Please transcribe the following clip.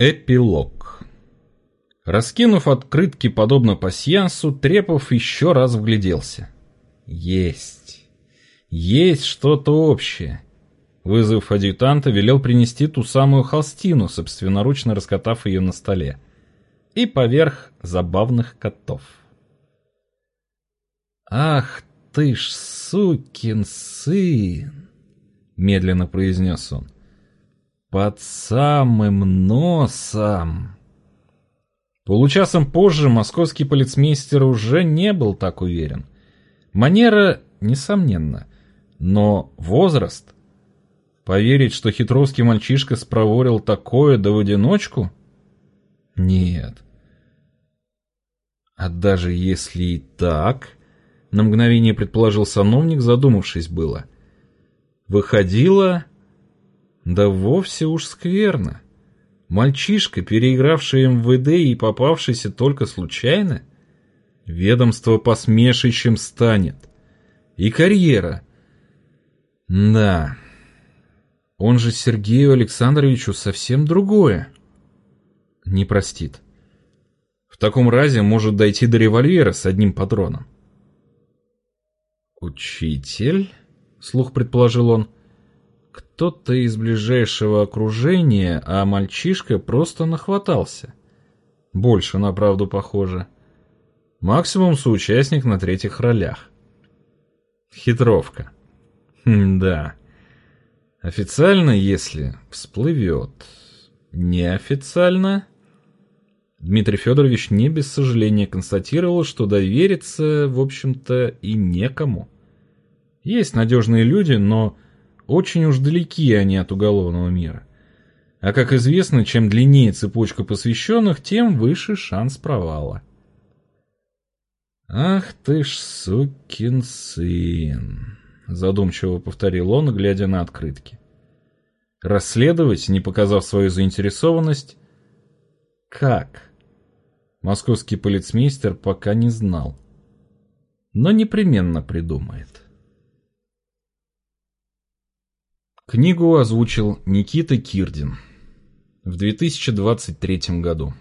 Эпилог Раскинув открытки подобно пасьянсу, Трепов еще раз вгляделся. Есть. Есть что-то общее. Вызов адъютанта, велел принести ту самую холстину, собственноручно раскатав ее на столе. И поверх забавных котов. «Ах ты ж сукин сын!» — медленно произнес он под самым носом. Получасом позже московский полицмейстер уже не был так уверен. Манера, несомненно, но возраст. Поверить, что хитровский мальчишка спроворил такое да в одиночку? Нет. А даже если и так, на мгновение предположил сановник, задумавшись было, выходило, да вовсе уж скверно. Мальчишка, переигравший МВД и попавшийся только случайно? Ведомство посмешищем станет. И карьера. Да. Он же Сергею Александровичу совсем другое. Не простит. В таком разе может дойти до револьвера с одним патроном. «Учитель?» — слух предположил он. Кто-то из ближайшего окружения, а мальчишка просто нахватался. Больше на правду похоже. Максимум соучастник на третьих ролях. Хитровка. Хм, да. Официально, если всплывет. Неофициально... Дмитрий Федорович не без сожаления констатировал, что довериться, в общем-то, и некому. Есть надежные люди, но очень уж далеки они от уголовного мира. А как известно, чем длиннее цепочка посвященных, тем выше шанс провала. «Ах ты ж сукин сын!» — задумчиво повторил он, глядя на открытки. Расследовать, не показав свою заинтересованность? Как? Московский полицмейстер пока не знал. Но непременно придумает. Книгу озвучил Никита Кирдин в 2023 году.